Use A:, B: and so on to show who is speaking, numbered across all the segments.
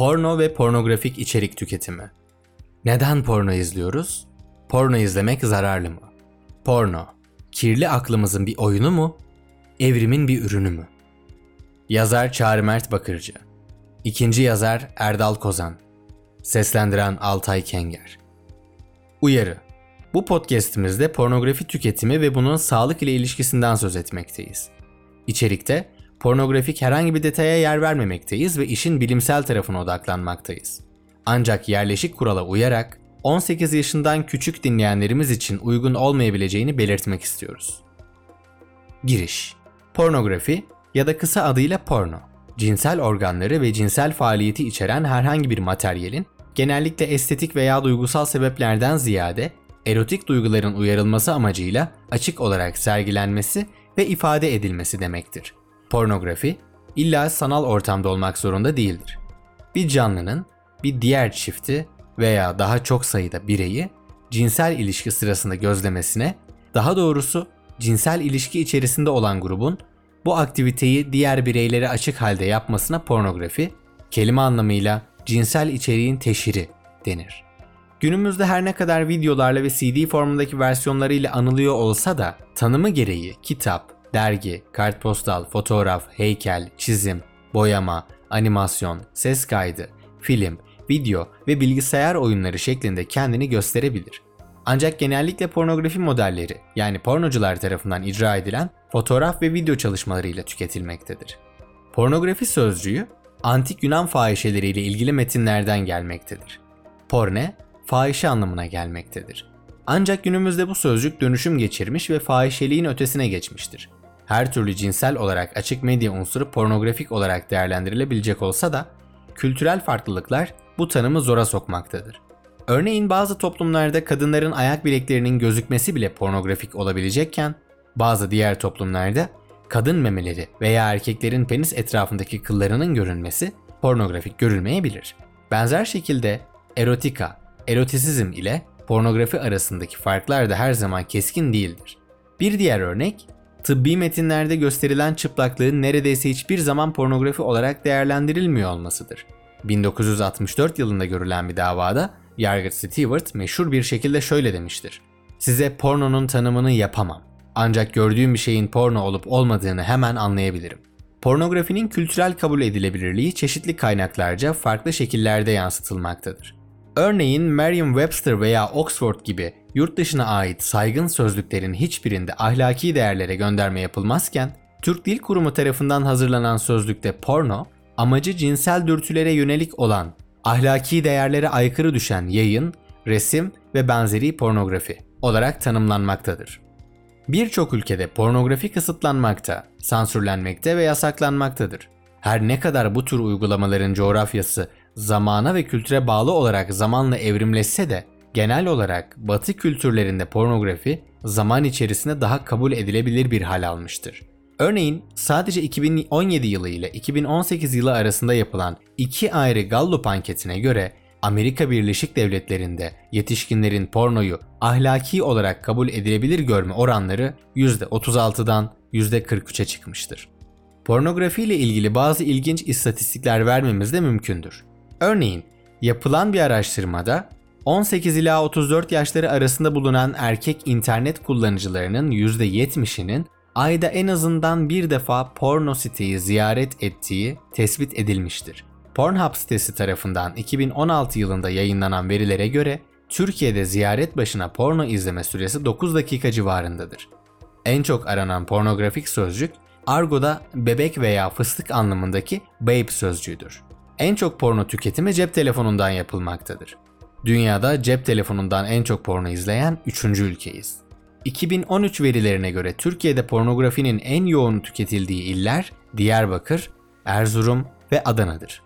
A: Porno ve pornografik içerik tüketimi. Neden porno izliyoruz? Porno izlemek zararlı mı? Porno, kirli aklımızın bir oyunu mu? Evrimin bir ürünü mü? Yazar Çağrı Mert Bakırcı İkinci yazar Erdal Kozan Seslendiren Altay Kenger Uyarı Bu podcast'imizde pornografi tüketimi ve bunun sağlık ile ilişkisinden söz etmekteyiz. İçerikte pornografik herhangi bir detaya yer vermemekteyiz ve işin bilimsel tarafına odaklanmaktayız. Ancak yerleşik kurala uyarak 18 yaşından küçük dinleyenlerimiz için uygun olmayabileceğini belirtmek istiyoruz. Giriş Pornografi ya da kısa adıyla porno, cinsel organları ve cinsel faaliyeti içeren herhangi bir materyalin genellikle estetik veya duygusal sebeplerden ziyade erotik duyguların uyarılması amacıyla açık olarak sergilenmesi ve ifade edilmesi demektir. Pornografi illa sanal ortamda olmak zorunda değildir. Bir canlının bir diğer çifti veya daha çok sayıda bireyi cinsel ilişki sırasında gözlemesine, daha doğrusu cinsel ilişki içerisinde olan grubun bu aktiviteyi diğer bireylere açık halde yapmasına pornografi, kelime anlamıyla cinsel içeriğin teşhiri denir. Günümüzde her ne kadar videolarla ve CD formundaki versiyonlarıyla anılıyor olsa da tanımı gereği kitap, dergi, kartpostal, fotoğraf, heykel, çizim, boyama, animasyon, ses kaydı, film, video ve bilgisayar oyunları şeklinde kendini gösterebilir. Ancak genellikle pornografi modelleri yani pornocular tarafından icra edilen fotoğraf ve video çalışmalarıyla tüketilmektedir. Pornografi sözcüğü antik Yunan fahişeleriyle ilgili metinlerden gelmektedir. Porne, fahişe anlamına gelmektedir. Ancak günümüzde bu sözcük dönüşüm geçirmiş ve fahişeliğin ötesine geçmiştir. Her türlü cinsel olarak açık medya unsuru pornografik olarak değerlendirilebilecek olsa da kültürel farklılıklar bu tanımı zora sokmaktadır. Örneğin bazı toplumlarda kadınların ayak bileklerinin gözükmesi bile pornografik olabilecekken, bazı diğer toplumlarda kadın memeleri veya erkeklerin penis etrafındaki kıllarının görünmesi pornografik görülmeyebilir. Benzer şekilde erotika, erotisizm ile pornografi arasındaki farklar da her zaman keskin değildir. Bir diğer örnek, tıbbi metinlerde gösterilen çıplaklığın neredeyse hiçbir zaman pornografi olarak değerlendirilmiyor olmasıdır. 1964 yılında görülen bir davada yargıç Stewart meşhur bir şekilde şöyle demiştir. Size pornonun tanımını yapamam. Ancak gördüğüm bir şeyin porno olup olmadığını hemen anlayabilirim. Pornografinin kültürel kabul edilebilirliği çeşitli kaynaklarca farklı şekillerde yansıtılmaktadır. Örneğin Merriam-Webster veya Oxford gibi yurt dışına ait saygın sözlüklerin hiçbirinde ahlaki değerlere gönderme yapılmazken, Türk Dil Kurumu tarafından hazırlanan sözlükte porno, amacı cinsel dürtülere yönelik olan, ahlaki değerlere aykırı düşen yayın, resim ve benzeri pornografi olarak tanımlanmaktadır. Birçok ülkede pornografi kısıtlanmakta, sansürlenmekte ve yasaklanmaktadır. Her ne kadar bu tür uygulamaların coğrafyası zamana ve kültüre bağlı olarak zamanla evrimleşse de genel olarak batı kültürlerinde pornografi zaman içerisinde daha kabul edilebilir bir hal almıştır. Örneğin sadece 2017 yılı ile 2018 yılı arasında yapılan iki ayrı Gallup anketine göre Amerika Birleşik Devletleri'nde yetişkinlerin pornoyu ahlaki olarak kabul edilebilir görme oranları %36'dan %43'e çıkmıştır. Pornografi ile ilgili bazı ilginç istatistikler vermemiz de mümkündür. Örneğin yapılan bir araştırmada 18 ila 34 yaşları arasında bulunan erkek internet kullanıcılarının %70'inin ayda en azından bir defa porno siteyi ziyaret ettiği tespit edilmiştir. Pornhub sitesi tarafından 2016 yılında yayınlanan verilere göre Türkiye'de ziyaret başına porno izleme süresi 9 dakika civarındadır. En çok aranan pornografik sözcük argoda bebek veya fıstık anlamındaki babe sözcüğüdür. En çok porno tüketimi cep telefonundan yapılmaktadır. Dünyada cep telefonundan en çok porno izleyen 3. ülkeyiz. 2013 verilerine göre Türkiye'de pornografinin en yoğun tüketildiği iller Diyarbakır, Erzurum ve Adana'dır.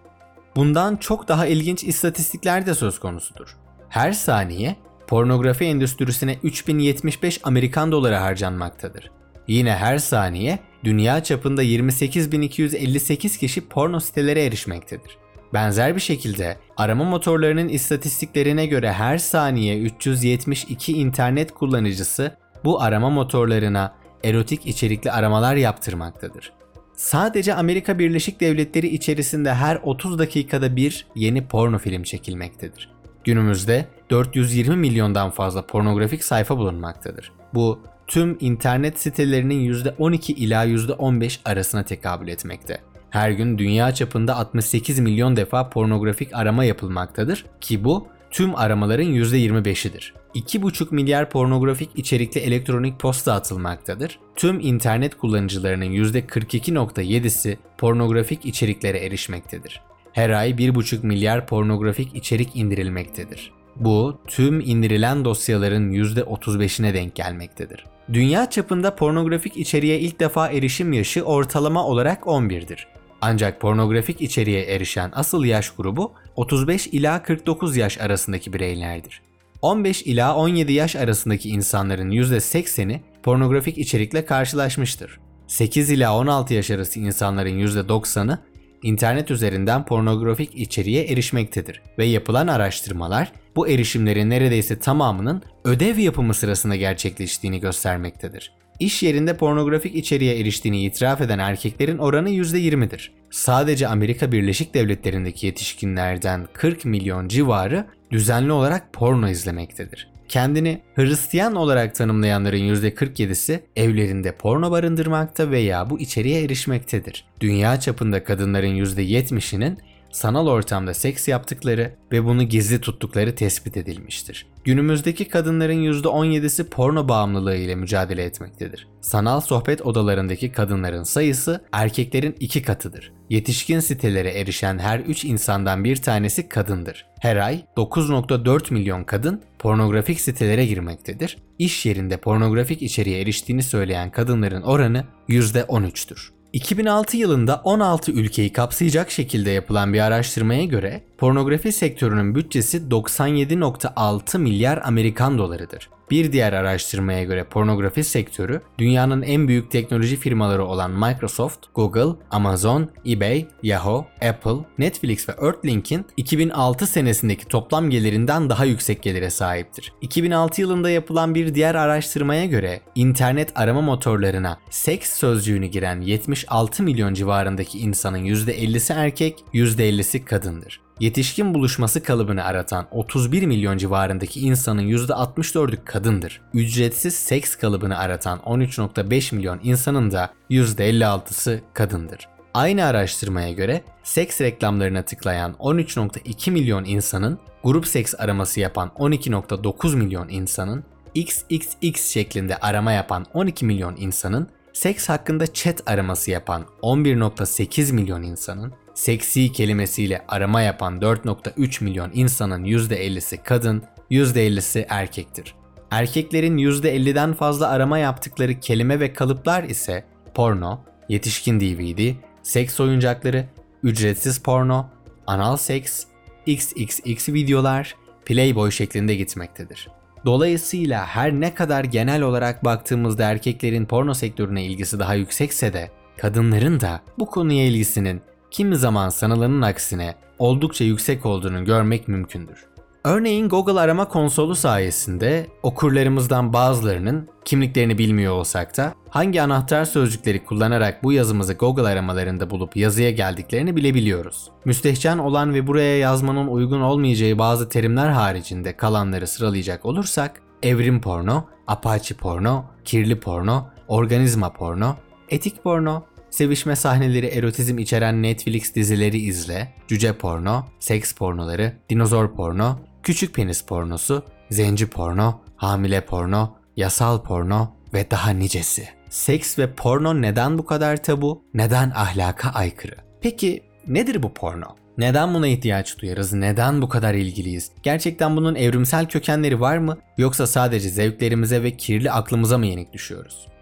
A: Bundan çok daha ilginç istatistikler de söz konusudur. Her saniye pornografi endüstrisine 3075 Amerikan doları harcanmaktadır. Yine her saniye dünya çapında 28.258 kişi porno sitelere erişmektedir. Benzer bir şekilde arama motorlarının istatistiklerine göre her saniye 372 internet kullanıcısı bu arama motorlarına erotik içerikli aramalar yaptırmaktadır. Sadece Amerika Birleşik Devletleri içerisinde her 30 dakikada bir yeni porno film çekilmektedir. Günümüzde 420 milyondan fazla pornografik sayfa bulunmaktadır. Bu tüm internet sitelerinin %12 ila %15 arasına tekabül etmekte. Her gün dünya çapında 68 milyon defa pornografik arama yapılmaktadır ki bu tüm aramaların %25'idir. 2,5 milyar pornografik içerikli elektronik posta atılmaktadır. Tüm internet kullanıcılarının %42.7'si pornografik içeriklere erişmektedir. Her ay 1,5 milyar pornografik içerik indirilmektedir. Bu tüm indirilen dosyaların %35'ine denk gelmektedir. Dünya çapında pornografik içeriğe ilk defa erişim yaşı ortalama olarak 11'dir. Ancak pornografik içeriğe erişen asıl yaş grubu 35 ila 49 yaş arasındaki bireylerdir. 15 ila 17 yaş arasındaki insanların %80'i pornografik içerikle karşılaşmıştır. 8 ila 16 yaş arası insanların %90'ı internet üzerinden pornografik içeriğe erişmektedir ve yapılan araştırmalar bu erişimlerin neredeyse tamamının ödev yapımı sırasında gerçekleştiğini göstermektedir. İş yerinde pornografik içeriğe eriştiğini itiraf eden erkeklerin oranı %20'dir. Sadece Amerika Birleşik Devletleri'ndeki yetişkinlerden 40 milyon civarı düzenli olarak porno izlemektedir. Kendini Hristiyan olarak tanımlayanların %47'si evlerinde porno barındırmakta veya bu içeriğe erişmektedir. Dünya çapında kadınların %70'inin sanal ortamda seks yaptıkları ve bunu gizli tuttukları tespit edilmiştir. Günümüzdeki kadınların %17'si porno bağımlılığı ile mücadele etmektedir. Sanal sohbet odalarındaki kadınların sayısı erkeklerin iki katıdır. Yetişkin sitelere erişen her 3 insandan bir tanesi kadındır. Her ay 9.4 milyon kadın pornografik sitelere girmektedir. İş yerinde pornografik içeriğe eriştiğini söyleyen kadınların oranı %13'tür. 2006 yılında 16 ülkeyi kapsayacak şekilde yapılan bir araştırmaya göre pornografi sektörünün bütçesi 97.6 milyar Amerikan dolarıdır. Bir diğer araştırmaya göre pornografi sektörü dünyanın en büyük teknoloji firmaları olan Microsoft, Google, Amazon, eBay, Yahoo, Apple, Netflix ve Earthlink'in 2006 senesindeki toplam gelirinden daha yüksek gelire sahiptir. 2006 yılında yapılan bir diğer araştırmaya göre internet arama motorlarına seks sözcüğünü giren 76 milyon civarındaki insanın %50'si erkek, %50'si kadındır. Yetişkin buluşması kalıbını aratan 31 milyon civarındaki insanın %64'ü kadındır. Ücretsiz seks kalıbını aratan 13.5 milyon insanın da %56'sı kadındır. Aynı araştırmaya göre seks reklamlarına tıklayan 13.2 milyon insanın, grup seks araması yapan 12.9 milyon insanın, XXX şeklinde arama yapan 12 milyon insanın, seks hakkında chat araması yapan 11.8 milyon insanın, seksi kelimesiyle arama yapan 4.3 milyon insanın %50'si kadın, %50'si erkektir. Erkeklerin %50'den fazla arama yaptıkları kelime ve kalıplar ise porno, yetişkin DVD, seks oyuncakları, ücretsiz porno, anal seks, XXX videolar, Playboy şeklinde gitmektedir. Dolayısıyla her ne kadar genel olarak baktığımızda erkeklerin porno sektörüne ilgisi daha yüksekse de kadınların da bu konuya ilgisinin kimi zaman sanılanın aksine oldukça yüksek olduğunu görmek mümkündür. Örneğin Google arama konsolu sayesinde okurlarımızdan bazılarının kimliklerini bilmiyor olsak da hangi anahtar sözcükleri kullanarak bu yazımızı Google aramalarında bulup yazıya geldiklerini bilebiliyoruz. Müstehcen olan ve buraya yazmanın uygun olmayacağı bazı terimler haricinde kalanları sıralayacak olursak evrim porno, apache porno, kirli porno, organizma porno, etik porno, sevişme sahneleri erotizm içeren Netflix dizileri izle, cüce porno, seks pornoları, dinozor porno, küçük penis pornosu, zenci porno, hamile porno, yasal porno ve daha nicesi. Seks ve porno neden bu kadar tabu? Neden ahlaka aykırı? Peki nedir bu porno? Neden buna ihtiyaç duyarız? Neden bu kadar ilgiliyiz? Gerçekten bunun evrimsel kökenleri var mı? Yoksa sadece zevklerimize ve kirli aklımıza mı yenik düşüyoruz?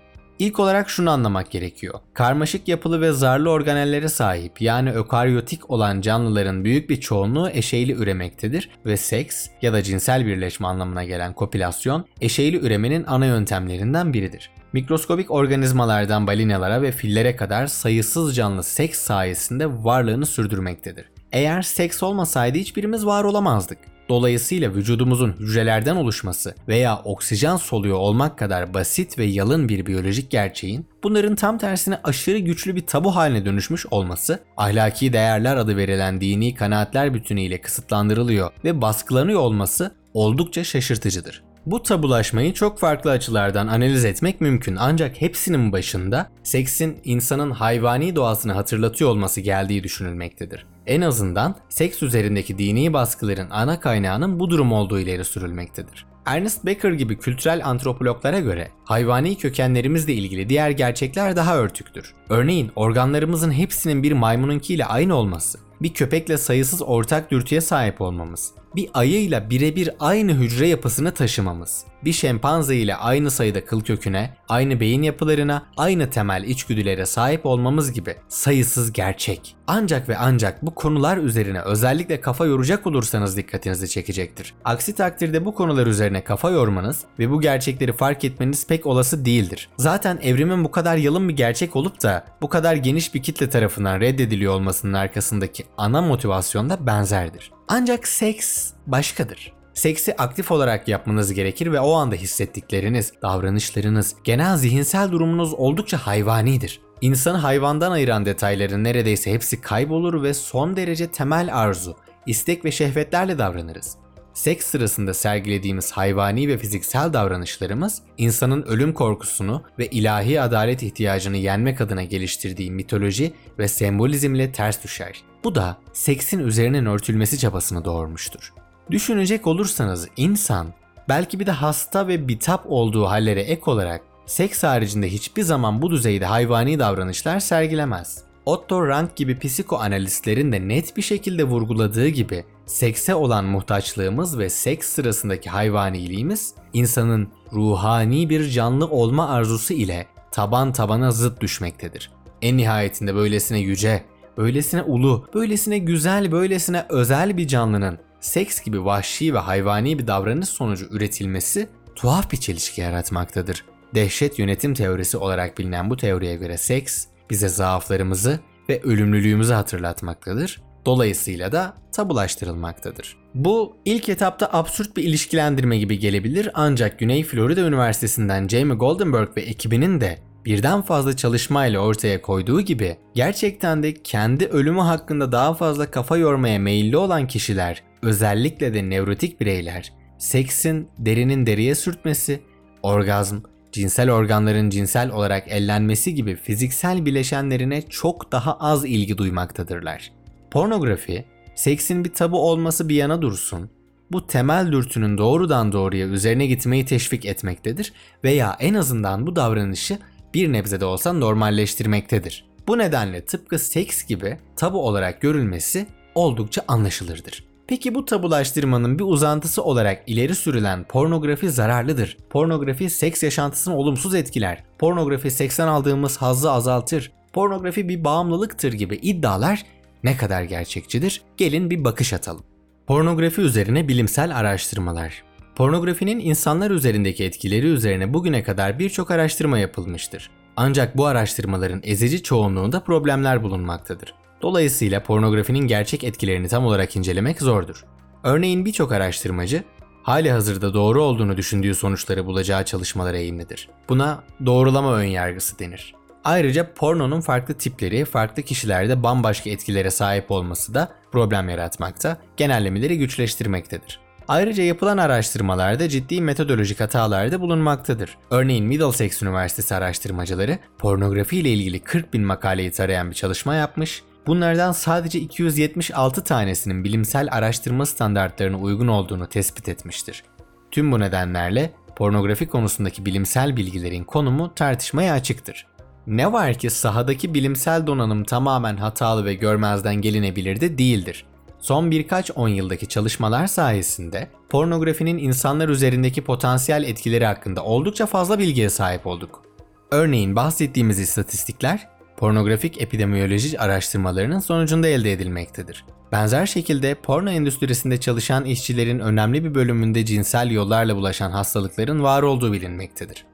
A: İlk olarak şunu anlamak gerekiyor. Karmaşık yapılı ve zarlı organellere sahip yani ökaryotik olan canlıların büyük bir çoğunluğu eşeyli üremektedir ve seks ya da cinsel birleşme anlamına gelen kopilasyon eşeyli üremenin ana yöntemlerinden biridir. Mikroskobik organizmalardan balinalara ve fillere kadar sayısız canlı seks sayesinde varlığını sürdürmektedir. Eğer seks olmasaydı hiçbirimiz var olamazdık. Dolayısıyla vücudumuzun hücrelerden oluşması veya oksijen soluyor olmak kadar basit ve yalın bir biyolojik gerçeğin bunların tam tersine aşırı güçlü bir tabu haline dönüşmüş olması, ahlaki değerler adı verilen dini kanaatler bütünüyle kısıtlandırılıyor ve baskılanıyor olması oldukça şaşırtıcıdır. Bu tabulaşmayı çok farklı açılardan analiz etmek mümkün ancak hepsinin başında seksin insanın hayvani doğasını hatırlatıyor olması geldiği düşünülmektedir. En azından seks üzerindeki dini baskıların ana kaynağının bu durum olduğu ileri sürülmektedir. Ernest Becker gibi kültürel antropologlara göre hayvani kökenlerimizle ilgili diğer gerçekler daha örtüktür. Örneğin organlarımızın hepsinin bir maymununkiyle aynı olması, bir köpekle sayısız ortak dürtüye sahip olmamız, bir ayıyla birebir aynı hücre yapısını taşımamız, bir şempanze ile aynı sayıda kıl köküne, aynı beyin yapılarına, aynı temel içgüdülere sahip olmamız gibi sayısız gerçek. Ancak ve ancak bu konular üzerine özellikle kafa yoracak olursanız dikkatinizi çekecektir. Aksi takdirde bu konular üzerine kafa yormanız ve bu gerçekleri fark etmeniz pek olası değildir. Zaten evrimin bu kadar yalın bir gerçek olup da bu kadar geniş bir kitle tarafından reddediliyor olmasının arkasındaki ana motivasyon da benzerdir. Ancak seks başkadır. Seksi aktif olarak yapmanız gerekir ve o anda hissettikleriniz, davranışlarınız, genel zihinsel durumunuz oldukça hayvanidir. İnsanı hayvandan ayıran detayların neredeyse hepsi kaybolur ve son derece temel arzu, istek ve şehvetlerle davranırız. Seks sırasında sergilediğimiz hayvani ve fiziksel davranışlarımız insanın ölüm korkusunu ve ilahi adalet ihtiyacını yenmek adına geliştirdiği mitoloji ve sembolizmle ters düşer. Bu da seksin üzerinin örtülmesi çabasını doğurmuştur. Düşünecek olursanız insan belki bir de hasta ve bitap olduğu hallere ek olarak seks haricinde hiçbir zaman bu düzeyde hayvani davranışlar sergilemez. Otto Rank gibi psikoanalistlerin de net bir şekilde vurguladığı gibi sekse olan muhtaçlığımız ve seks sırasındaki hayvaniliğimiz insanın ruhani bir canlı olma arzusu ile taban tabana zıt düşmektedir. En nihayetinde böylesine yüce, böylesine ulu, böylesine güzel, böylesine özel bir canlının seks gibi vahşi ve hayvani bir davranış sonucu üretilmesi tuhaf bir çelişki yaratmaktadır. Dehşet yönetim teorisi olarak bilinen bu teoriye göre seks bize zaaflarımızı ve ölümlülüğümüzü hatırlatmaktadır. Dolayısıyla da tabulaştırılmaktadır. Bu ilk etapta absürt bir ilişkilendirme gibi gelebilir ancak Güney Florida Üniversitesi'nden Jamie Goldenberg ve ekibinin de birden fazla çalışmayla ortaya koyduğu gibi gerçekten de kendi ölümü hakkında daha fazla kafa yormaya meyilli olan kişiler, özellikle de nevrotik bireyler, seksin derinin deriye sürtmesi, orgazm, cinsel organların cinsel olarak ellenmesi gibi fiziksel bileşenlerine çok daha az ilgi duymaktadırlar. Pornografi, seksin bir tabu olması bir yana dursun, bu temel dürtünün doğrudan doğruya üzerine gitmeyi teşvik etmektedir veya en azından bu davranışı bir nebze de olsa normalleştirmektedir. Bu nedenle tıpkı seks gibi tabu olarak görülmesi oldukça anlaşılırdır. Peki bu tabulaştırmanın bir uzantısı olarak ileri sürülen pornografi zararlıdır. Pornografi seks yaşantısını olumsuz etkiler. Pornografi seksten aldığımız hazzı azaltır. Pornografi bir bağımlılıktır gibi iddialar ne kadar gerçekçidir? Gelin bir bakış atalım. Pornografi üzerine bilimsel araştırmalar. Pornografinin insanlar üzerindeki etkileri üzerine bugüne kadar birçok araştırma yapılmıştır. Ancak bu araştırmaların ezici çoğunluğunda problemler bulunmaktadır. Dolayısıyla pornografinin gerçek etkilerini tam olarak incelemek zordur. Örneğin birçok araştırmacı hali hazırda doğru olduğunu düşündüğü sonuçları bulacağı çalışmalara eğimlidir. Buna doğrulama önyargısı denir. Ayrıca pornonun farklı tipleri, farklı kişilerde bambaşka etkilere sahip olması da problem yaratmakta, genellemeleri güçleştirmektedir. Ayrıca yapılan araştırmalarda ciddi metodolojik hatalar da bulunmaktadır. Örneğin Middlesex Üniversitesi araştırmacıları pornografi ile ilgili 40 bin makaleyi tarayan bir çalışma yapmış, bunlardan sadece 276 tanesinin bilimsel araştırma standartlarına uygun olduğunu tespit etmiştir. Tüm bu nedenlerle pornografi konusundaki bilimsel bilgilerin konumu tartışmaya açıktır. Ne var ki sahadaki bilimsel donanım tamamen hatalı ve görmezden gelinebilir de değildir. Son birkaç on yıldaki çalışmalar sayesinde pornografinin insanlar üzerindeki potansiyel etkileri hakkında oldukça fazla bilgiye sahip olduk. Örneğin bahsettiğimiz istatistikler pornografik epidemiyoloji araştırmalarının sonucunda elde edilmektedir. Benzer şekilde porno endüstrisinde çalışan işçilerin önemli bir bölümünde cinsel yollarla bulaşan hastalıkların var olduğu bilinmektedir.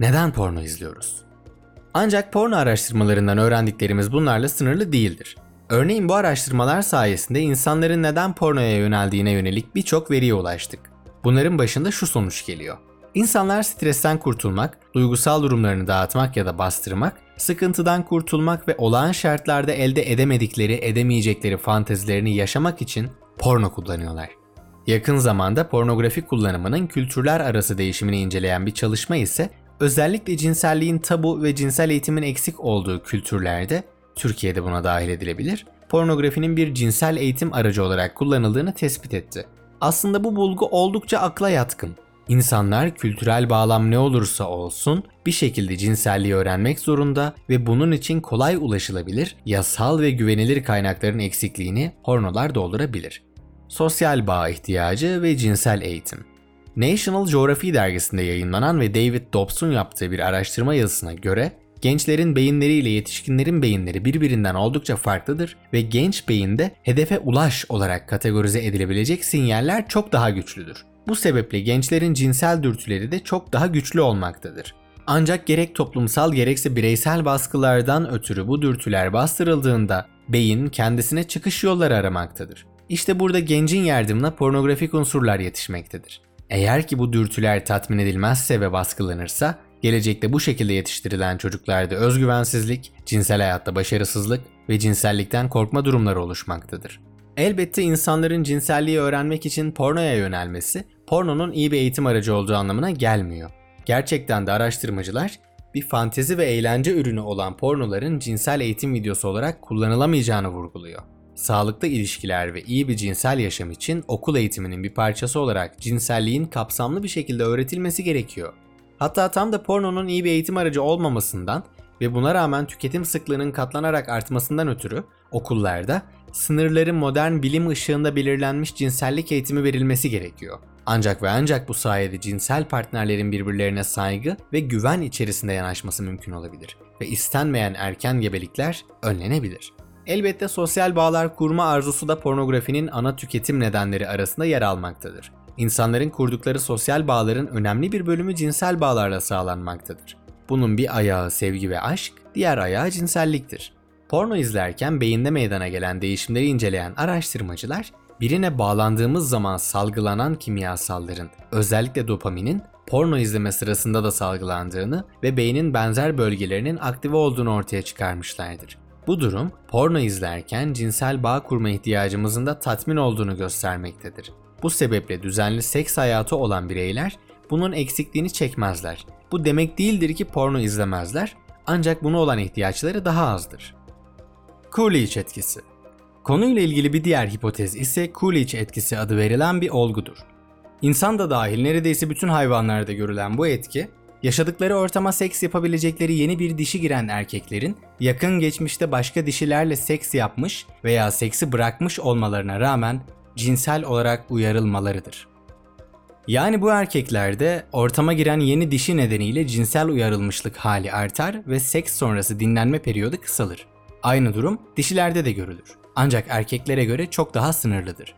A: Neden porno izliyoruz? Ancak porno araştırmalarından öğrendiklerimiz bunlarla sınırlı değildir. Örneğin bu araştırmalar sayesinde insanların neden pornoya yöneldiğine yönelik birçok veriye ulaştık. Bunların başında şu sonuç geliyor. İnsanlar stresten kurtulmak, duygusal durumlarını dağıtmak ya da bastırmak, sıkıntıdan kurtulmak ve olağan şartlarda elde edemedikleri, edemeyecekleri fantezilerini yaşamak için porno kullanıyorlar. Yakın zamanda pornografi kullanımının kültürler arası değişimini inceleyen bir çalışma ise özellikle cinselliğin tabu ve cinsel eğitimin eksik olduğu kültürlerde, Türkiye'de buna dahil edilebilir, pornografinin bir cinsel eğitim aracı olarak kullanıldığını tespit etti. Aslında bu bulgu oldukça akla yatkın. İnsanlar kültürel bağlam ne olursa olsun bir şekilde cinselliği öğrenmek zorunda ve bunun için kolay ulaşılabilir, yasal ve güvenilir kaynakların eksikliğini pornolar doldurabilir. Sosyal bağ ihtiyacı ve cinsel eğitim. National Geography dergisinde yayınlanan ve David Dobbs'un yaptığı bir araştırma yazısına göre gençlerin beyinleriyle yetişkinlerin beyinleri birbirinden oldukça farklıdır ve genç beyinde hedefe ulaş olarak kategorize edilebilecek sinyaller çok daha güçlüdür. Bu sebeple gençlerin cinsel dürtüleri de çok daha güçlü olmaktadır. Ancak gerek toplumsal gerekse bireysel baskılardan ötürü bu dürtüler bastırıldığında beyin kendisine çıkış yolları aramaktadır. İşte burada gencin yardımına pornografik unsurlar yetişmektedir. Eğer ki bu dürtüler tatmin edilmezse ve baskılanırsa, gelecekte bu şekilde yetiştirilen çocuklarda özgüvensizlik, cinsel hayatta başarısızlık ve cinsellikten korkma durumları oluşmaktadır. Elbette insanların cinselliği öğrenmek için pornoya yönelmesi, pornonun iyi bir eğitim aracı olduğu anlamına gelmiyor. Gerçekten de araştırmacılar bir fantezi ve eğlence ürünü olan pornoların cinsel eğitim videosu olarak kullanılamayacağını vurguluyor. Sağlıklı ilişkiler ve iyi bir cinsel yaşam için okul eğitiminin bir parçası olarak cinselliğin kapsamlı bir şekilde öğretilmesi gerekiyor. Hatta tam da pornonun iyi bir eğitim aracı olmamasından ve buna rağmen tüketim sıklığının katlanarak artmasından ötürü okullarda sınırların modern bilim ışığında belirlenmiş cinsellik eğitimi verilmesi gerekiyor. Ancak ve ancak bu sayede cinsel partnerlerin birbirlerine saygı ve güven içerisinde yanaşması mümkün olabilir ve istenmeyen erken gebelikler önlenebilir. Elbette sosyal bağlar kurma arzusu da pornografinin ana tüketim nedenleri arasında yer almaktadır. İnsanların kurdukları sosyal bağların önemli bir bölümü cinsel bağlarla sağlanmaktadır. Bunun bir ayağı sevgi ve aşk, diğer ayağı cinselliktir. Porno izlerken beyinde meydana gelen değişimleri inceleyen araştırmacılar, birine bağlandığımız zaman salgılanan kimyasalların, özellikle dopaminin porno izleme sırasında da salgılandığını ve beynin benzer bölgelerinin aktive olduğunu ortaya çıkarmışlardır. Bu durum porno izlerken cinsel bağ kurma ihtiyacımızın da tatmin olduğunu göstermektedir. Bu sebeple düzenli seks hayatı olan bireyler bunun eksikliğini çekmezler. Bu demek değildir ki porno izlemezler ancak buna olan ihtiyaçları daha azdır. Coolidge etkisi Konuyla ilgili bir diğer hipotez ise Coolidge etkisi adı verilen bir olgudur. İnsan da dahil neredeyse bütün hayvanlarda görülen bu etki, yaşadıkları ortama seks yapabilecekleri yeni bir dişi giren erkeklerin yakın geçmişte başka dişilerle seks yapmış veya seksi bırakmış olmalarına rağmen cinsel olarak uyarılmalarıdır. Yani bu erkeklerde ortama giren yeni dişi nedeniyle cinsel uyarılmışlık hali artar ve seks sonrası dinlenme periyodu kısalır. Aynı durum dişilerde de görülür. Ancak erkeklere göre çok daha sınırlıdır.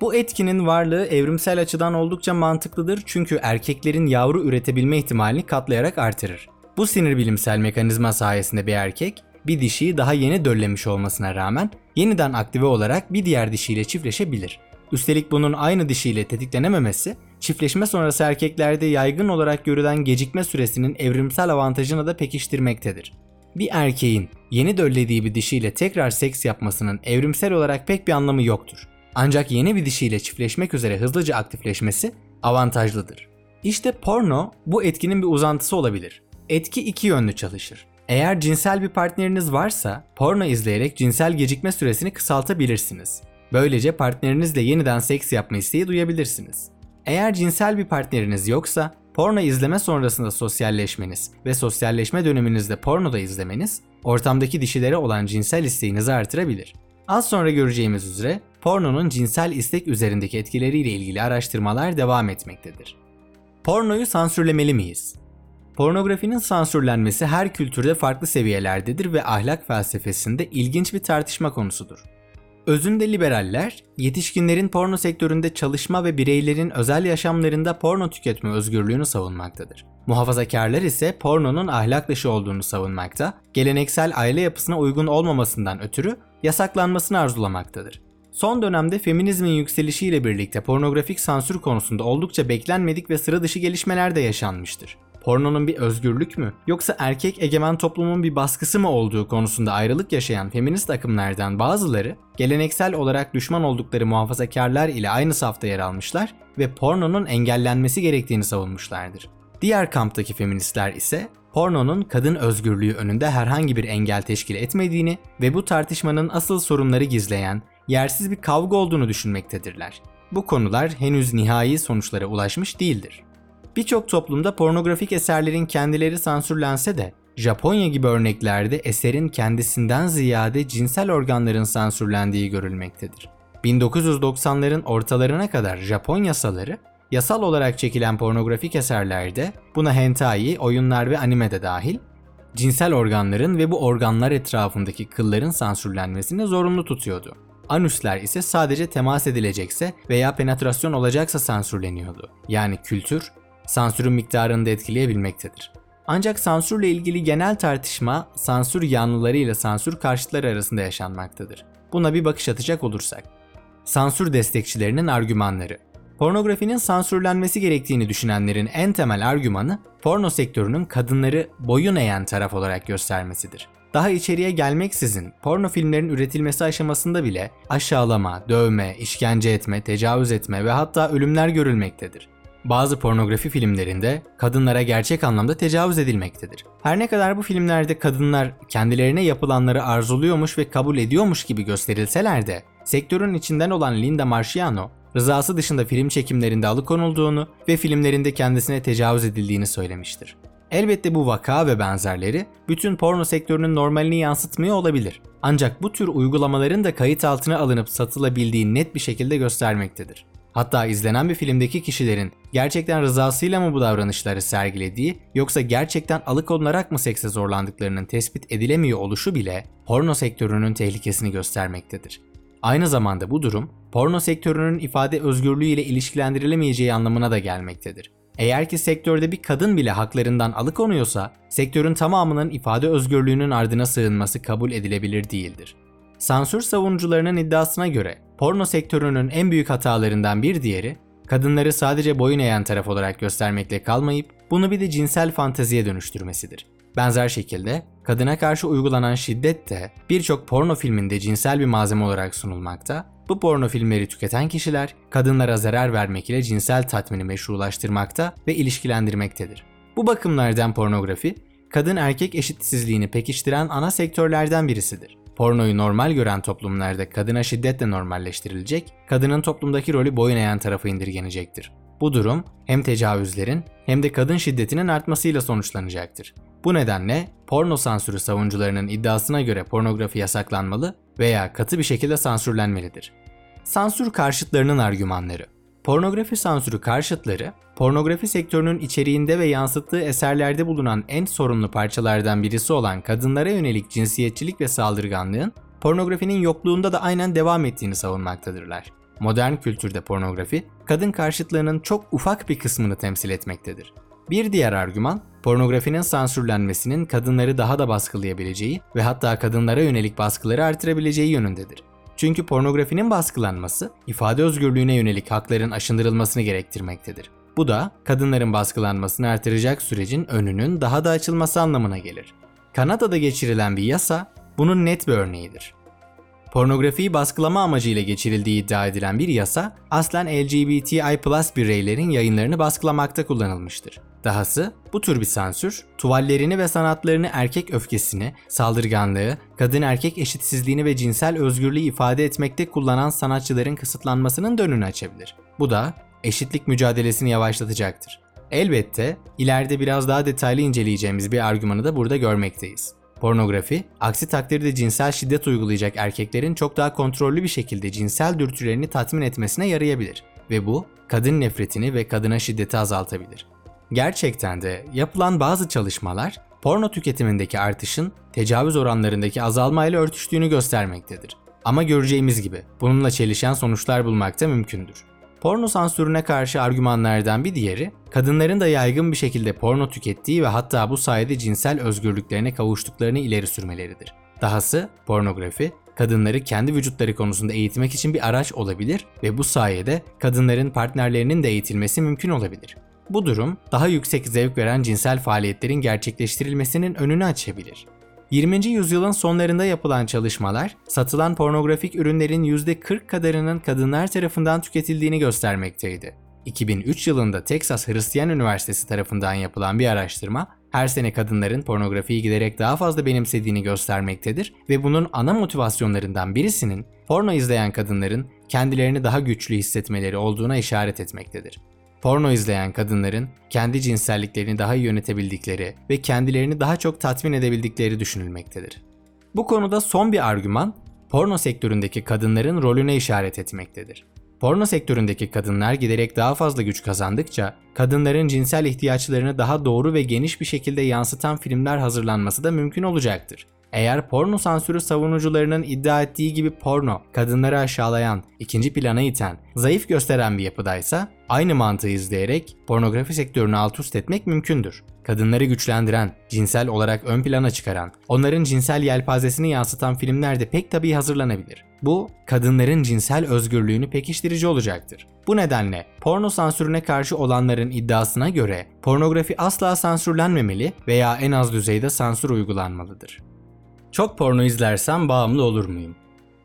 A: Bu etkinin varlığı evrimsel açıdan oldukça mantıklıdır çünkü erkeklerin yavru üretebilme ihtimalini katlayarak artırır. Bu sinir bilimsel mekanizma sayesinde bir erkek bir dişiyi daha yeni döllemiş olmasına rağmen yeniden aktive olarak bir diğer dişiyle çiftleşebilir. Üstelik bunun aynı dişiyle tetiklenememesi, çiftleşme sonrası erkeklerde yaygın olarak görülen gecikme süresinin evrimsel avantajını da pekiştirmektedir. Bir erkeğin yeni döllediği bir dişiyle tekrar seks yapmasının evrimsel olarak pek bir anlamı yoktur. Ancak yeni bir dişiyle çiftleşmek üzere hızlıca aktifleşmesi avantajlıdır. İşte porno bu etkinin bir uzantısı olabilir. Etki iki yönlü çalışır. Eğer cinsel bir partneriniz varsa porno izleyerek cinsel gecikme süresini kısaltabilirsiniz. Böylece partnerinizle yeniden seks yapma isteği duyabilirsiniz. Eğer cinsel bir partneriniz yoksa porno izleme sonrasında sosyalleşmeniz ve sosyalleşme döneminizde porno da izlemeniz ortamdaki dişilere olan cinsel isteğinizi artırabilir. Az sonra göreceğimiz üzere pornonun cinsel istek üzerindeki etkileriyle ilgili araştırmalar devam etmektedir. Pornoyu sansürlemeli miyiz? Pornografinin sansürlenmesi her kültürde farklı seviyelerdedir ve ahlak felsefesinde ilginç bir tartışma konusudur. Özünde liberaller, yetişkinlerin porno sektöründe çalışma ve bireylerin özel yaşamlarında porno tüketme özgürlüğünü savunmaktadır. Muhafazakarlar ise pornonun ahlak dışı olduğunu savunmakta, geleneksel aile yapısına uygun olmamasından ötürü yasaklanmasını arzulamaktadır. Son dönemde feminizmin yükselişiyle birlikte pornografik sansür konusunda oldukça beklenmedik ve sıra dışı gelişmeler de yaşanmıştır. Pornonun bir özgürlük mü yoksa erkek egemen toplumun bir baskısı mı olduğu konusunda ayrılık yaşayan feminist akımlardan bazıları geleneksel olarak düşman oldukları muhafazakarlar ile aynı safta yer almışlar ve pornonun engellenmesi gerektiğini savunmuşlardır. Diğer kamptaki feministler ise pornonun kadın özgürlüğü önünde herhangi bir engel teşkil etmediğini ve bu tartışmanın asıl sorunları gizleyen yersiz bir kavga olduğunu düşünmektedirler. Bu konular henüz nihai sonuçlara ulaşmış değildir. Birçok toplumda pornografik eserlerin kendileri sansürlense de Japonya gibi örneklerde eserin kendisinden ziyade cinsel organların sansürlendiği görülmektedir. 1990'ların ortalarına kadar Japon yasaları yasal olarak çekilen pornografik eserlerde buna hentai, oyunlar ve anime de dahil cinsel organların ve bu organlar etrafındaki kılların sansürlenmesini zorunlu tutuyordu. Anüsler ise sadece temas edilecekse veya penetrasyon olacaksa sansürleniyordu. Yani kültür, sansürün miktarını da etkileyebilmektedir. Ancak sansürle ilgili genel tartışma sansür yanlıları ile sansür karşıtları arasında yaşanmaktadır. Buna bir bakış atacak olursak. Sansür destekçilerinin argümanları. Pornografinin sansürlenmesi gerektiğini düşünenlerin en temel argümanı porno sektörünün kadınları boyun eğen taraf olarak göstermesidir. Daha içeriye gelmeksizin porno filmlerin üretilmesi aşamasında bile aşağılama, dövme, işkence etme, tecavüz etme ve hatta ölümler görülmektedir. Bazı pornografi filmlerinde kadınlara gerçek anlamda tecavüz edilmektedir. Her ne kadar bu filmlerde kadınlar kendilerine yapılanları arzuluyormuş ve kabul ediyormuş gibi gösterilseler de sektörün içinden olan Linda Marciano, rızası dışında film çekimlerinde alıkonulduğunu ve filmlerinde kendisine tecavüz edildiğini söylemiştir. Elbette bu vaka ve benzerleri bütün porno sektörünün normalini yansıtmıyor olabilir. Ancak bu tür uygulamaların da kayıt altına alınıp satılabildiği net bir şekilde göstermektedir. Hatta izlenen bir filmdeki kişilerin gerçekten rızasıyla mı bu davranışları sergilediği yoksa gerçekten alıkonularak mı sekse zorlandıklarının tespit edilemiyor oluşu bile porno sektörünün tehlikesini göstermektedir. Aynı zamanda bu durum porno sektörünün ifade özgürlüğü ile ilişkilendirilemeyeceği anlamına da gelmektedir. Eğer ki sektörde bir kadın bile haklarından alıkonuyorsa, sektörün tamamının ifade özgürlüğünün ardına sığınması kabul edilebilir değildir. Sansür savunucularının iddiasına göre porno sektörünün en büyük hatalarından bir diğeri, kadınları sadece boyun eğen taraf olarak göstermekle kalmayıp bunu bir de cinsel fanteziye dönüştürmesidir. Benzer şekilde kadına karşı uygulanan şiddet de birçok porno filminde cinsel bir malzeme olarak sunulmakta. Bu porno filmleri tüketen kişiler kadınlara zarar vermek ile cinsel tatmini meşrulaştırmakta ve ilişkilendirmektedir. Bu bakımlardan pornografi, kadın erkek eşitsizliğini pekiştiren ana sektörlerden birisidir. Pornoyu normal gören toplumlarda kadına şiddet de normalleştirilecek, kadının toplumdaki rolü boyun eğen tarafa indirgenecektir. Bu durum hem tecavüzlerin hem de kadın şiddetinin artmasıyla sonuçlanacaktır. Bu nedenle porno sansürü savunucularının iddiasına göre pornografi yasaklanmalı veya katı bir şekilde sansürlenmelidir. Sansür karşıtlarının argümanları Pornografi sansürü karşıtları, pornografi sektörünün içeriğinde ve yansıttığı eserlerde bulunan en sorunlu parçalardan birisi olan kadınlara yönelik cinsiyetçilik ve saldırganlığın pornografinin yokluğunda da aynen devam ettiğini savunmaktadırlar. Modern kültürde pornografi, kadın karşıtlığının çok ufak bir kısmını temsil etmektedir. Bir diğer argüman, pornografinin sansürlenmesinin kadınları daha da baskılayabileceği ve hatta kadınlara yönelik baskıları artırabileceği yönündedir. Çünkü pornografinin baskılanması, ifade özgürlüğüne yönelik hakların aşındırılmasını gerektirmektedir. Bu da kadınların baskılanmasını artıracak sürecin önünün daha da açılması anlamına gelir. Kanada'da geçirilen bir yasa bunun net bir örneğidir. Pornografiyi baskılama amacıyla geçirildiği iddia edilen bir yasa, aslen LGBTI bireylerin yayınlarını baskılamakta kullanılmıştır. Dahası bu tür bir sansür, tuvallerini ve sanatlarını erkek öfkesini, saldırganlığı, kadın erkek eşitsizliğini ve cinsel özgürlüğü ifade etmekte kullanan sanatçıların kısıtlanmasının da açabilir. Bu da eşitlik mücadelesini yavaşlatacaktır. Elbette ileride biraz daha detaylı inceleyeceğimiz bir argümanı da burada görmekteyiz. Pornografi, aksi takdirde cinsel şiddet uygulayacak erkeklerin çok daha kontrollü bir şekilde cinsel dürtülerini tatmin etmesine yarayabilir ve bu kadın nefretini ve kadına şiddeti azaltabilir. Gerçekten de yapılan bazı çalışmalar porno tüketimindeki artışın tecavüz oranlarındaki azalmayla örtüştüğünü göstermektedir. Ama göreceğimiz gibi bununla çelişen sonuçlar bulmak da mümkündür. Porno sansürüne karşı argümanlardan bir diğeri, kadınların da yaygın bir şekilde porno tükettiği ve hatta bu sayede cinsel özgürlüklerine kavuştuklarını ileri sürmeleridir. Dahası pornografi kadınları kendi vücutları konusunda eğitmek için bir araç olabilir ve bu sayede kadınların partnerlerinin de eğitilmesi mümkün olabilir. Bu durum daha yüksek zevk veren cinsel faaliyetlerin gerçekleştirilmesinin önünü açabilir. 20. yüzyılın sonlarında yapılan çalışmalar, satılan pornografik ürünlerin %40 kadarının kadınlar tarafından tüketildiğini göstermekteydi. 2003 yılında Texas Hristiyan Üniversitesi tarafından yapılan bir araştırma, her sene kadınların pornografiyi giderek daha fazla benimsediğini göstermektedir ve bunun ana motivasyonlarından birisinin porno izleyen kadınların kendilerini daha güçlü hissetmeleri olduğuna işaret etmektedir. Porno izleyen kadınların kendi cinselliklerini daha iyi yönetebildikleri ve kendilerini daha çok tatmin edebildikleri düşünülmektedir. Bu konuda son bir argüman, porno sektöründeki kadınların rolüne işaret etmektedir. Porno sektöründeki kadınlar giderek daha fazla güç kazandıkça kadınların cinsel ihtiyaçlarını daha doğru ve geniş bir şekilde yansıtan filmler hazırlanması da mümkün olacaktır. Eğer porno sansürü savunucularının iddia ettiği gibi porno, kadınları aşağılayan, ikinci plana iten, zayıf gösteren bir yapıdaysa, aynı mantığı izleyerek pornografi sektörünü alt üst etmek mümkündür. Kadınları güçlendiren, cinsel olarak ön plana çıkaran, onların cinsel yelpazesini yansıtan filmler de pek tabii hazırlanabilir. Bu, kadınların cinsel özgürlüğünü pekiştirici olacaktır. Bu nedenle porno sansürüne karşı olanların iddiasına göre pornografi asla sansürlenmemeli veya en az düzeyde sansür uygulanmalıdır. Çok porno izlersem bağımlı olur muyum?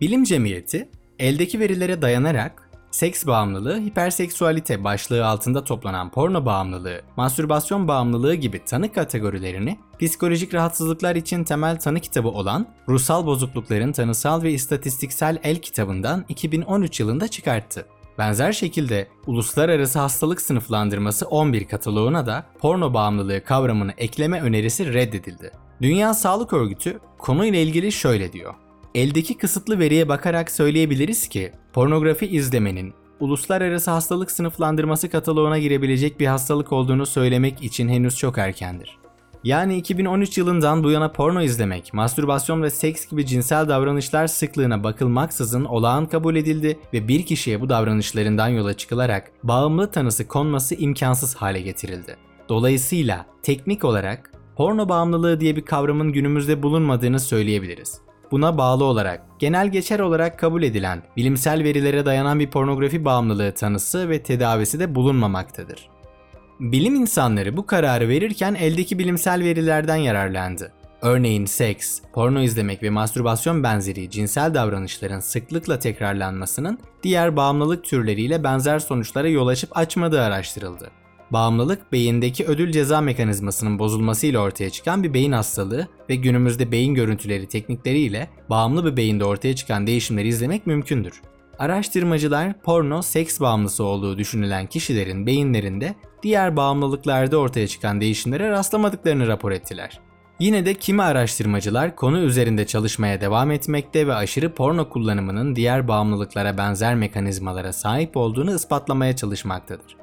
A: Bilim cemiyeti eldeki verilere dayanarak seks bağımlılığı, hiperseksüalite başlığı altında toplanan porno bağımlılığı, mastürbasyon bağımlılığı gibi tanı kategorilerini psikolojik rahatsızlıklar için temel tanı kitabı olan Ruhsal Bozuklukların Tanısal ve İstatistiksel El kitabından 2013 yılında çıkarttı. Benzer şekilde Uluslararası Hastalık Sınıflandırması 11 kataloğuna da porno bağımlılığı kavramını ekleme önerisi reddedildi. Dünya Sağlık Örgütü konuyla ilgili şöyle diyor. Eldeki kısıtlı veriye bakarak söyleyebiliriz ki pornografi izlemenin uluslararası hastalık sınıflandırması kataloğuna girebilecek bir hastalık olduğunu söylemek için henüz çok erkendir. Yani 2013 yılından bu yana porno izlemek, mastürbasyon ve seks gibi cinsel davranışlar sıklığına bakılmaksızın olağan kabul edildi ve bir kişiye bu davranışlarından yola çıkılarak bağımlı tanısı konması imkansız hale getirildi. Dolayısıyla teknik olarak porno bağımlılığı diye bir kavramın günümüzde bulunmadığını söyleyebiliriz. Buna bağlı olarak genel geçer olarak kabul edilen bilimsel verilere dayanan bir pornografi bağımlılığı tanısı ve tedavisi de bulunmamaktadır. Bilim insanları bu kararı verirken eldeki bilimsel verilerden yararlandı. Örneğin seks, porno izlemek ve mastürbasyon benzeri cinsel davranışların sıklıkla tekrarlanmasının diğer bağımlılık türleriyle benzer sonuçlara yol açıp açmadığı araştırıldı. Bağımlılık beyindeki ödül ceza mekanizmasının bozulmasıyla ortaya çıkan bir beyin hastalığı ve günümüzde beyin görüntüleri teknikleriyle bağımlı bir beyinde ortaya çıkan değişimleri izlemek mümkündür. Araştırmacılar porno seks bağımlısı olduğu düşünülen kişilerin beyinlerinde diğer bağımlılıklarda ortaya çıkan değişimlere rastlamadıklarını rapor ettiler. Yine de kimi araştırmacılar konu üzerinde çalışmaya devam etmekte ve aşırı porno kullanımının diğer bağımlılıklara benzer mekanizmalara sahip olduğunu ispatlamaya çalışmaktadır.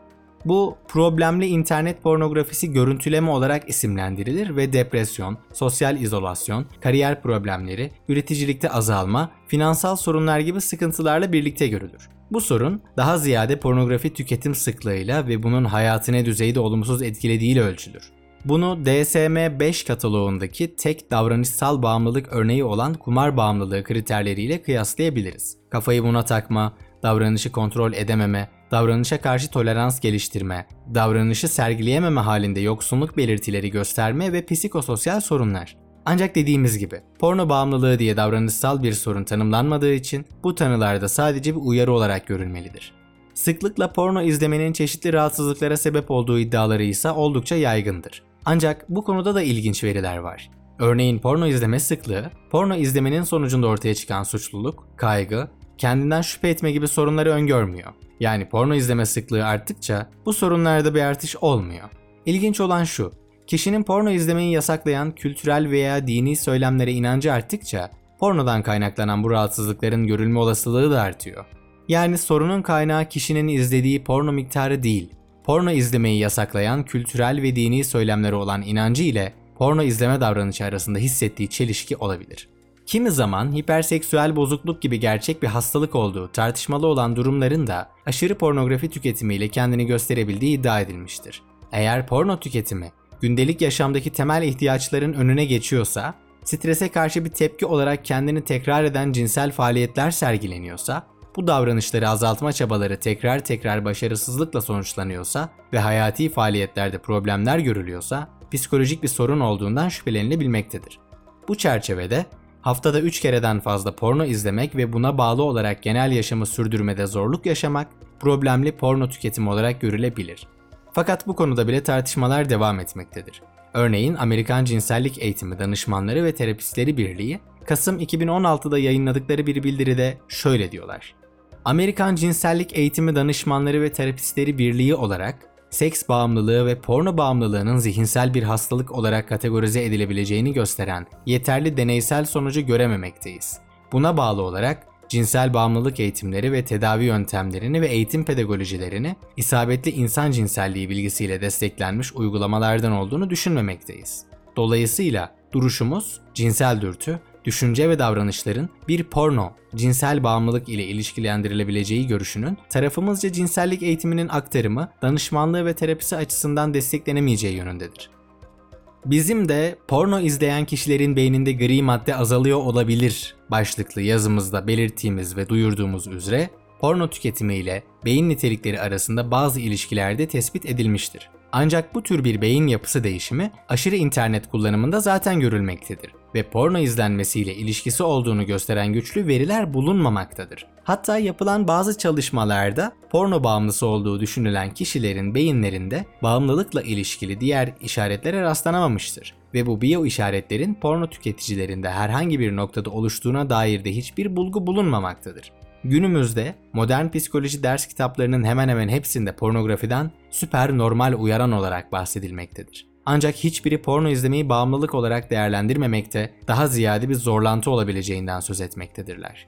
A: Bu problemli internet pornografisi görüntüleme olarak isimlendirilir ve depresyon, sosyal izolasyon, kariyer problemleri, üreticilikte azalma, finansal sorunlar gibi sıkıntılarla birlikte görülür. Bu sorun daha ziyade pornografi tüketim sıklığıyla ve bunun hayatı ne düzeyde olumsuz etkilediğiyle ölçülür. Bunu DSM-5 kataloğundaki tek davranışsal bağımlılık örneği olan kumar bağımlılığı kriterleriyle kıyaslayabiliriz. Kafayı buna takma, davranışı kontrol edememe, davranışa karşı tolerans geliştirme, davranışı sergileyememe halinde yoksunluk belirtileri gösterme ve psikososyal sorunlar. Ancak dediğimiz gibi porno bağımlılığı diye davranışsal bir sorun tanımlanmadığı için bu tanılarda sadece bir uyarı olarak görülmelidir. Sıklıkla porno izlemenin çeşitli rahatsızlıklara sebep olduğu iddiaları ise oldukça yaygındır. Ancak bu konuda da ilginç veriler var. Örneğin porno izleme sıklığı, porno izlemenin sonucunda ortaya çıkan suçluluk, kaygı, kendinden şüphe etme gibi sorunları öngörmüyor. Yani porno izleme sıklığı arttıkça bu sorunlarda bir artış olmuyor. İlginç olan şu, kişinin porno izlemeyi yasaklayan kültürel veya dini söylemlere inancı arttıkça pornodan kaynaklanan bu rahatsızlıkların görülme olasılığı da artıyor. Yani sorunun kaynağı kişinin izlediği porno miktarı değil, porno izlemeyi yasaklayan kültürel ve dini söylemlere olan inancı ile porno izleme davranışı arasında hissettiği çelişki olabilir. Kimi zaman hiperseksüel bozukluk gibi gerçek bir hastalık olduğu tartışmalı olan durumların da aşırı pornografi tüketimiyle kendini gösterebildiği iddia edilmiştir. Eğer porno tüketimi gündelik yaşamdaki temel ihtiyaçların önüne geçiyorsa, strese karşı bir tepki olarak kendini tekrar eden cinsel faaliyetler sergileniyorsa, bu davranışları azaltma çabaları tekrar tekrar başarısızlıkla sonuçlanıyorsa ve hayati faaliyetlerde problemler görülüyorsa psikolojik bir sorun olduğundan şüphelenilebilmektedir. Bu çerçevede haftada 3 kereden fazla porno izlemek ve buna bağlı olarak genel yaşamı sürdürmede zorluk yaşamak problemli porno tüketimi olarak görülebilir. Fakat bu konuda bile tartışmalar devam etmektedir. Örneğin Amerikan Cinsellik Eğitimi Danışmanları ve Terapistleri Birliği, Kasım 2016'da yayınladıkları bir bildiride şöyle diyorlar. Amerikan Cinsellik Eğitimi Danışmanları ve Terapistleri Birliği olarak seks bağımlılığı ve porno bağımlılığının zihinsel bir hastalık olarak kategorize edilebileceğini gösteren yeterli deneysel sonucu görememekteyiz. Buna bağlı olarak cinsel bağımlılık eğitimleri ve tedavi yöntemlerini ve eğitim pedagolojilerini isabetli insan cinselliği bilgisiyle desteklenmiş uygulamalardan olduğunu düşünmemekteyiz. Dolayısıyla duruşumuz cinsel dürtü, düşünce ve davranışların bir porno, cinsel bağımlılık ile ilişkilendirilebileceği görüşünün tarafımızca cinsellik eğitiminin aktarımı, danışmanlığı ve terapisi açısından desteklenemeyeceği yönündedir. Bizim de porno izleyen kişilerin beyninde gri madde azalıyor olabilir başlıklı yazımızda belirttiğimiz ve duyurduğumuz üzere porno tüketimiyle beyin nitelikleri arasında bazı ilişkilerde tespit edilmiştir. Ancak bu tür bir beyin yapısı değişimi aşırı internet kullanımında zaten görülmektedir ve porno izlenmesiyle ilişkisi olduğunu gösteren güçlü veriler bulunmamaktadır. Hatta yapılan bazı çalışmalarda porno bağımlısı olduğu düşünülen kişilerin beyinlerinde bağımlılıkla ilişkili diğer işaretlere rastlanamamıştır ve bu biyo işaretlerin porno tüketicilerinde herhangi bir noktada oluştuğuna dair de hiçbir bulgu bulunmamaktadır. Günümüzde modern psikoloji ders kitaplarının hemen hemen hepsinde pornografiden süper normal uyaran olarak bahsedilmektedir. Ancak hiçbiri porno izlemeyi bağımlılık olarak değerlendirmemekte, daha ziyade bir zorlantı olabileceğinden söz etmektedirler.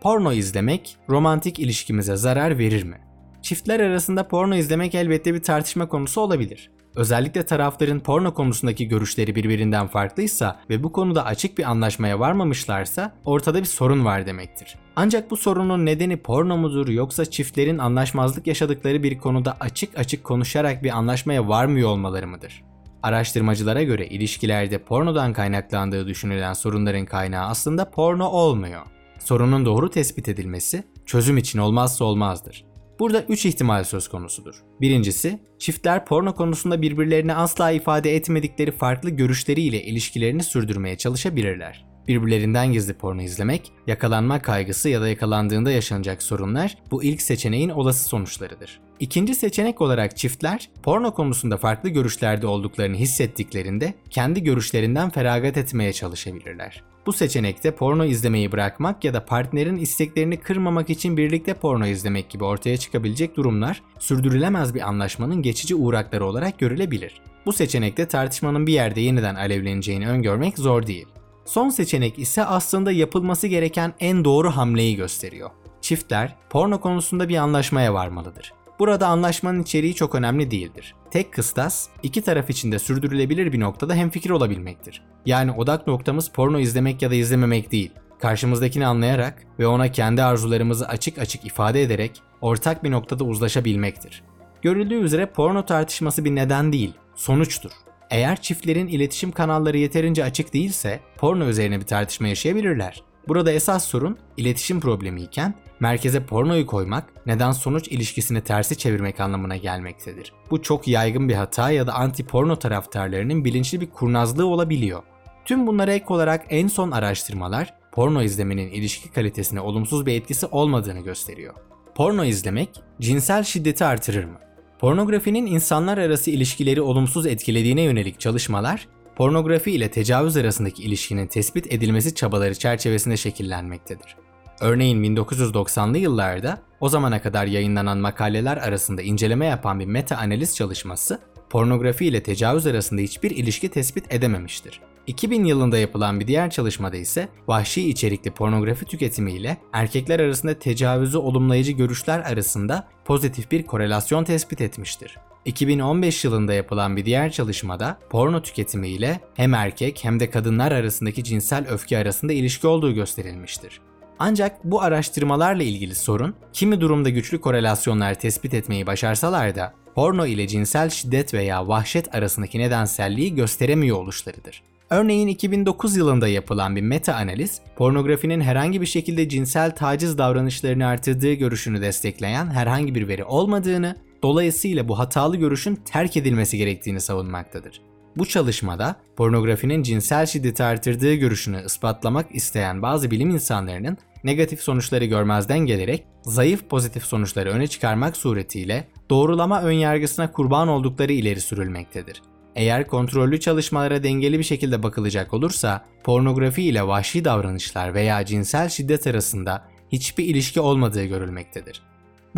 A: Porno izlemek romantik ilişkimize zarar verir mi? Çiftler arasında porno izlemek elbette bir tartışma konusu olabilir. Özellikle tarafların porno konusundaki görüşleri birbirinden farklıysa ve bu konuda açık bir anlaşmaya varmamışlarsa ortada bir sorun var demektir. Ancak bu sorunun nedeni porno mudur yoksa çiftlerin anlaşmazlık yaşadıkları bir konuda açık açık konuşarak bir anlaşmaya varmıyor olmaları mıdır? Araştırmacılara göre ilişkilerde pornodan kaynaklandığı düşünülen sorunların kaynağı aslında porno olmuyor. Sorunun doğru tespit edilmesi çözüm için olmazsa olmazdır. Burada 3 ihtimal söz konusudur. Birincisi, çiftler porno konusunda birbirlerine asla ifade etmedikleri farklı görüşleriyle ilişkilerini sürdürmeye çalışabilirler. Birbirlerinden gizli porno izlemek, yakalanma kaygısı ya da yakalandığında yaşanacak sorunlar bu ilk seçeneğin olası sonuçlarıdır. İkinci seçenek olarak çiftler porno konusunda farklı görüşlerde olduklarını hissettiklerinde kendi görüşlerinden feragat etmeye çalışabilirler. Bu seçenekte porno izlemeyi bırakmak ya da partnerin isteklerini kırmamak için birlikte porno izlemek gibi ortaya çıkabilecek durumlar sürdürülemez bir anlaşmanın geçici uğrakları olarak görülebilir. Bu seçenekte tartışmanın bir yerde yeniden alevleneceğini öngörmek zor değil. Son seçenek ise aslında yapılması gereken en doğru hamleyi gösteriyor. Çiftler porno konusunda bir anlaşmaya varmalıdır. Burada anlaşmanın içeriği çok önemli değildir. Tek kıstas, iki taraf için de sürdürülebilir bir noktada hemfikir olabilmektir. Yani odak noktamız porno izlemek ya da izlememek değil. Karşımızdakini anlayarak ve ona kendi arzularımızı açık açık ifade ederek ortak bir noktada uzlaşabilmektir. Görüldüğü üzere porno tartışması bir neden değil, sonuçtur. Eğer çiftlerin iletişim kanalları yeterince açık değilse porno üzerine bir tartışma yaşayabilirler. Burada esas sorun iletişim problemi iken merkeze pornoyu koymak neden sonuç ilişkisini tersi çevirmek anlamına gelmektedir. Bu çok yaygın bir hata ya da anti porno taraftarlarının bilinçli bir kurnazlığı olabiliyor. Tüm bunlara ek olarak en son araştırmalar porno izlemenin ilişki kalitesine olumsuz bir etkisi olmadığını gösteriyor. Porno izlemek cinsel şiddeti artırır mı? Pornografinin insanlar arası ilişkileri olumsuz etkilediğine yönelik çalışmalar, pornografi ile tecavüz arasındaki ilişkinin tespit edilmesi çabaları çerçevesinde şekillenmektedir. Örneğin 1990'lı yıllarda o zamana kadar yayınlanan makaleler arasında inceleme yapan bir meta analiz çalışması, pornografi ile tecavüz arasında hiçbir ilişki tespit edememiştir. 2000 yılında yapılan bir diğer çalışmada ise vahşi içerikli pornografi tüketimi ile erkekler arasında tecavüzü olumlayıcı görüşler arasında pozitif bir korelasyon tespit etmiştir. 2015 yılında yapılan bir diğer çalışmada porno tüketimi ile hem erkek hem de kadınlar arasındaki cinsel öfke arasında ilişki olduğu gösterilmiştir. Ancak bu araştırmalarla ilgili sorun, kimi durumda güçlü korelasyonlar tespit etmeyi başarsalar da porno ile cinsel şiddet veya vahşet arasındaki nedenselliği gösteremiyor oluşlarıdır. Örneğin 2009 yılında yapılan bir meta analiz, pornografinin herhangi bir şekilde cinsel taciz davranışlarını artırdığı görüşünü destekleyen herhangi bir veri olmadığını, dolayısıyla bu hatalı görüşün terk edilmesi gerektiğini savunmaktadır. Bu çalışmada pornografinin cinsel şiddeti artırdığı görüşünü ispatlamak isteyen bazı bilim insanlarının negatif sonuçları görmezden gelerek zayıf pozitif sonuçları öne çıkarmak suretiyle doğrulama önyargısına kurban oldukları ileri sürülmektedir. Eğer kontrollü çalışmalara dengeli bir şekilde bakılacak olursa pornografi ile vahşi davranışlar veya cinsel şiddet arasında hiçbir ilişki olmadığı görülmektedir.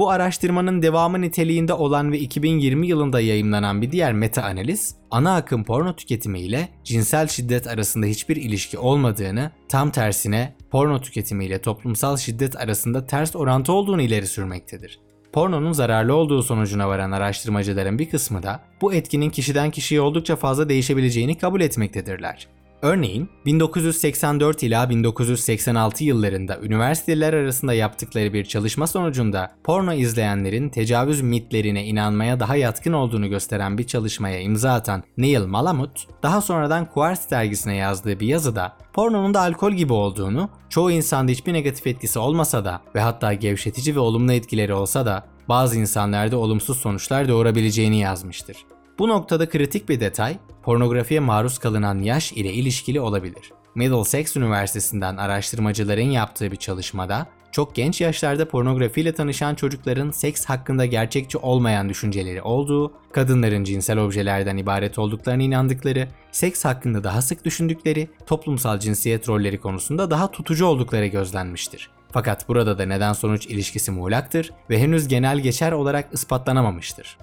A: Bu araştırmanın devamı niteliğinde olan ve 2020 yılında yayımlanan bir diğer meta analiz, ana akım porno tüketimi ile cinsel şiddet arasında hiçbir ilişki olmadığını, tam tersine porno tüketimi ile toplumsal şiddet arasında ters orantı olduğunu ileri sürmektedir. Pornonun zararlı olduğu sonucuna varan araştırmacıların bir kısmı da bu etkinin kişiden kişiye oldukça fazla değişebileceğini kabul etmektedirler. Örneğin 1984 ila 1986 yıllarında üniversiteler arasında yaptıkları bir çalışma sonucunda porno izleyenlerin tecavüz mitlerine inanmaya daha yatkın olduğunu gösteren bir çalışmaya imza atan Neil Malamut, daha sonradan Quartz dergisine yazdığı bir yazıda pornonun da alkol gibi olduğunu, çoğu insanda hiçbir negatif etkisi olmasa da ve hatta gevşetici ve olumlu etkileri olsa da bazı insanlarda olumsuz sonuçlar doğurabileceğini yazmıştır. Bu noktada kritik bir detay, pornografiye maruz kalınan yaş ile ilişkili olabilir. Middlesex Üniversitesi'nden araştırmacıların yaptığı bir çalışmada çok genç yaşlarda pornografiyle tanışan çocukların seks hakkında gerçekçi olmayan düşünceleri olduğu, kadınların cinsel objelerden ibaret olduklarını inandıkları, seks hakkında daha sık düşündükleri, toplumsal cinsiyet rolleri konusunda daha tutucu oldukları gözlenmiştir. Fakat burada da neden sonuç ilişkisi muğlaktır ve henüz genel geçer olarak ispatlanamamıştır.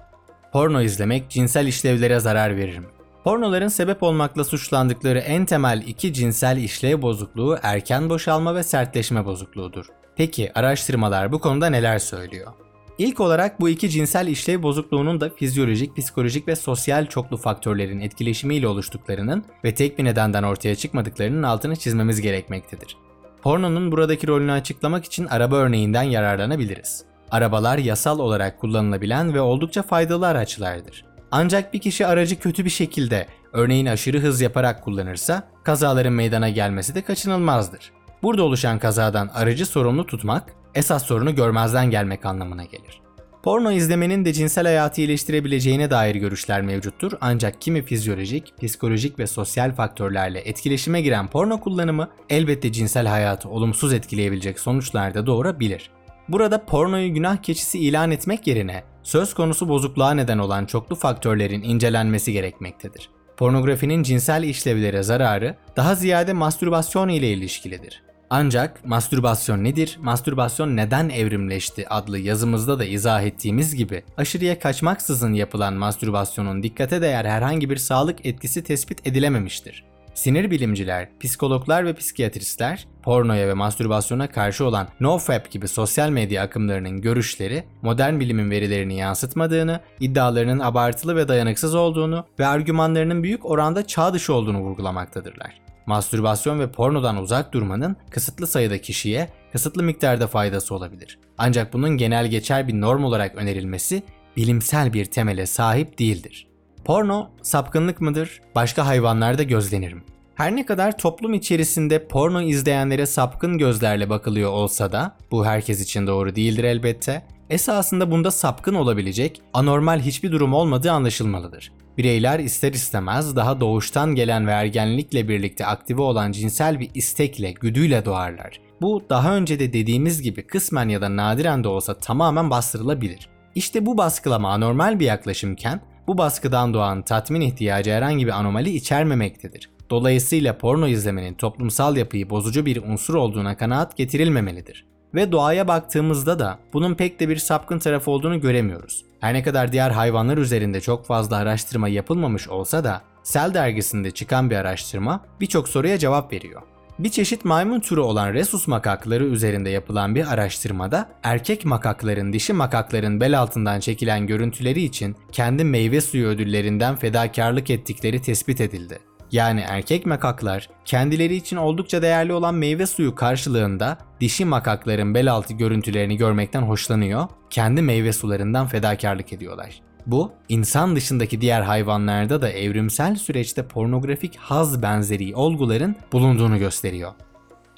A: Porno izlemek cinsel işlevlere zarar verir? Pornoların sebep olmakla suçlandıkları en temel iki cinsel işlev bozukluğu erken boşalma ve sertleşme bozukluğudur. Peki araştırmalar bu konuda neler söylüyor? İlk olarak bu iki cinsel işlev bozukluğunun da fizyolojik, psikolojik ve sosyal çoklu faktörlerin etkileşimiyle oluştuklarının ve tek bir nedenden ortaya çıkmadıklarının altını çizmemiz gerekmektedir. Pornonun buradaki rolünü açıklamak için araba örneğinden yararlanabiliriz. Arabalar yasal olarak kullanılabilen ve oldukça faydalı araçlardır. Ancak bir kişi aracı kötü bir şekilde, örneğin aşırı hız yaparak kullanırsa kazaların meydana gelmesi de kaçınılmazdır. Burada oluşan kazadan aracı sorumlu tutmak, esas sorunu görmezden gelmek anlamına gelir. Porno izlemenin de cinsel hayatı iyileştirebileceğine dair görüşler mevcuttur ancak kimi fizyolojik, psikolojik ve sosyal faktörlerle etkileşime giren porno kullanımı elbette cinsel hayatı olumsuz etkileyebilecek sonuçlar da doğurabilir. Burada pornoyu günah keçisi ilan etmek yerine söz konusu bozukluğa neden olan çoklu faktörlerin incelenmesi gerekmektedir. Pornografinin cinsel işlevlere zararı daha ziyade mastürbasyon ile ilişkilidir. Ancak mastürbasyon nedir, mastürbasyon neden evrimleşti adlı yazımızda da izah ettiğimiz gibi aşırıya kaçmaksızın yapılan mastürbasyonun dikkate değer herhangi bir sağlık etkisi tespit edilememiştir. Sinir bilimciler, psikologlar ve psikiyatristler pornoya ve mastürbasyona karşı olan NoFap gibi sosyal medya akımlarının görüşleri modern bilimin verilerini yansıtmadığını, iddialarının abartılı ve dayanıksız olduğunu ve argümanlarının büyük oranda çağ dışı olduğunu vurgulamaktadırlar. Mastürbasyon ve pornodan uzak durmanın kısıtlı sayıda kişiye kısıtlı miktarda faydası olabilir. Ancak bunun genel geçer bir norm olarak önerilmesi bilimsel bir temele sahip değildir. Porno sapkınlık mıdır? Başka hayvanlarda gözlenir mi? Her ne kadar toplum içerisinde porno izleyenlere sapkın gözlerle bakılıyor olsa da bu herkes için doğru değildir elbette. Esasında bunda sapkın olabilecek anormal hiçbir durum olmadığı anlaşılmalıdır. Bireyler ister istemez daha doğuştan gelen ve ergenlikle birlikte aktive olan cinsel bir istekle, güdüyle doğarlar. Bu daha önce de dediğimiz gibi kısmen ya da nadiren de olsa tamamen bastırılabilir. İşte bu baskılama anormal bir yaklaşımken bu baskıdan doğan tatmin ihtiyacı herhangi bir anomali içermemektedir. Dolayısıyla porno izlemenin toplumsal yapıyı bozucu bir unsur olduğuna kanaat getirilmemelidir. Ve doğaya baktığımızda da bunun pek de bir sapkın tarafı olduğunu göremiyoruz. Her ne kadar diğer hayvanlar üzerinde çok fazla araştırma yapılmamış olsa da Cell dergisinde çıkan bir araştırma birçok soruya cevap veriyor. Bir çeşit maymun türü olan resus makakları üzerinde yapılan bir araştırmada erkek makakların dişi makakların bel altından çekilen görüntüleri için kendi meyve suyu ödüllerinden fedakarlık ettikleri tespit edildi. Yani erkek makaklar kendileri için oldukça değerli olan meyve suyu karşılığında dişi makakların bel altı görüntülerini görmekten hoşlanıyor, kendi meyve sularından fedakarlık ediyorlar. Bu, insan dışındaki diğer hayvanlarda da evrimsel süreçte pornografik haz benzeri olguların bulunduğunu gösteriyor.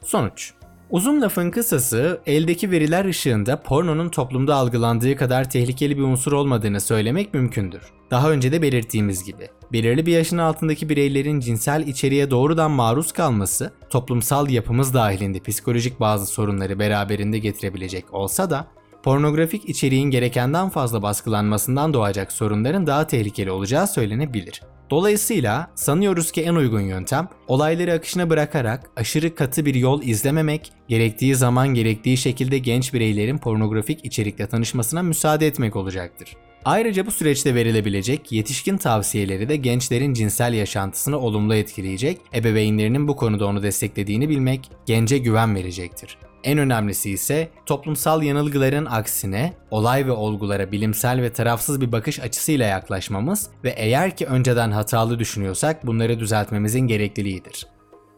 A: Sonuç Uzun lafın kısası, eldeki veriler ışığında pornonun toplumda algılandığı kadar tehlikeli bir unsur olmadığını söylemek mümkündür. Daha önce de belirttiğimiz gibi, belirli bir yaşın altındaki bireylerin cinsel içeriğe doğrudan maruz kalması, toplumsal yapımız dahilinde psikolojik bazı sorunları beraberinde getirebilecek olsa da, pornografik içeriğin gerekenden fazla baskılanmasından doğacak sorunların daha tehlikeli olacağı söylenebilir. Dolayısıyla sanıyoruz ki en uygun yöntem olayları akışına bırakarak aşırı katı bir yol izlememek, gerektiği zaman gerektiği şekilde genç bireylerin pornografik içerikle tanışmasına müsaade etmek olacaktır. Ayrıca bu süreçte verilebilecek yetişkin tavsiyeleri de gençlerin cinsel yaşantısını olumlu etkileyecek, ebeveynlerinin bu konuda onu desteklediğini bilmek gence güven verecektir. En önemlisi ise toplumsal yanılgıların aksine olay ve olgulara bilimsel ve tarafsız bir bakış açısıyla yaklaşmamız ve eğer ki önceden hatalı düşünüyorsak bunları düzeltmemizin gerekliliğidir.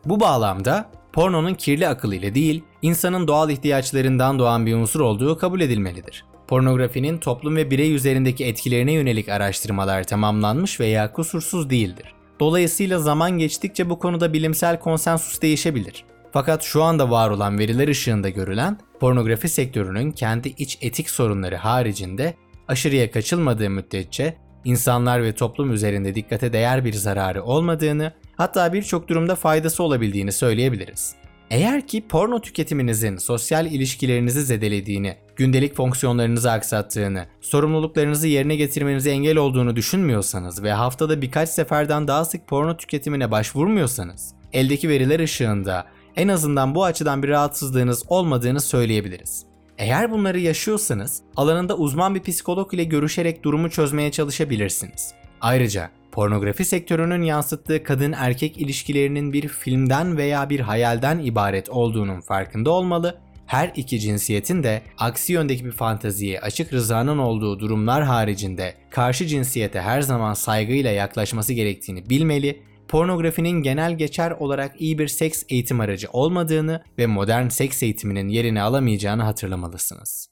A: Bu bağlamda pornonun kirli akıl ile değil, insanın doğal ihtiyaçlarından doğan bir unsur olduğu kabul edilmelidir. Pornografinin toplum ve birey üzerindeki etkilerine yönelik araştırmalar tamamlanmış veya kusursuz değildir. Dolayısıyla zaman geçtikçe bu konuda bilimsel konsensus değişebilir. Fakat şu anda var olan veriler ışığında görülen pornografi sektörünün kendi iç etik sorunları haricinde aşırıya kaçılmadığı müddetçe insanlar ve toplum üzerinde dikkate değer bir zararı olmadığını, hatta birçok durumda faydası olabildiğini söyleyebiliriz. Eğer ki porno tüketiminizin sosyal ilişkilerinizi zedelediğini, gündelik fonksiyonlarınızı aksattığını, sorumluluklarınızı yerine getirmenize engel olduğunu düşünmüyorsanız ve haftada birkaç seferden daha sık porno tüketimine başvurmuyorsanız, eldeki veriler ışığında en azından bu açıdan bir rahatsızlığınız olmadığını söyleyebiliriz. Eğer bunları yaşıyorsanız alanında uzman bir psikolog ile görüşerek durumu çözmeye çalışabilirsiniz. Ayrıca pornografi sektörünün yansıttığı kadın erkek ilişkilerinin bir filmden veya bir hayalden ibaret olduğunun farkında olmalı her iki cinsiyetin de aksi yöndeki bir fanteziye açık rızanın olduğu durumlar haricinde karşı cinsiyete her zaman saygıyla yaklaşması gerektiğini bilmeli pornografinin genel geçer olarak iyi bir seks eğitim aracı olmadığını ve modern seks eğitiminin yerini alamayacağını hatırlamalısınız.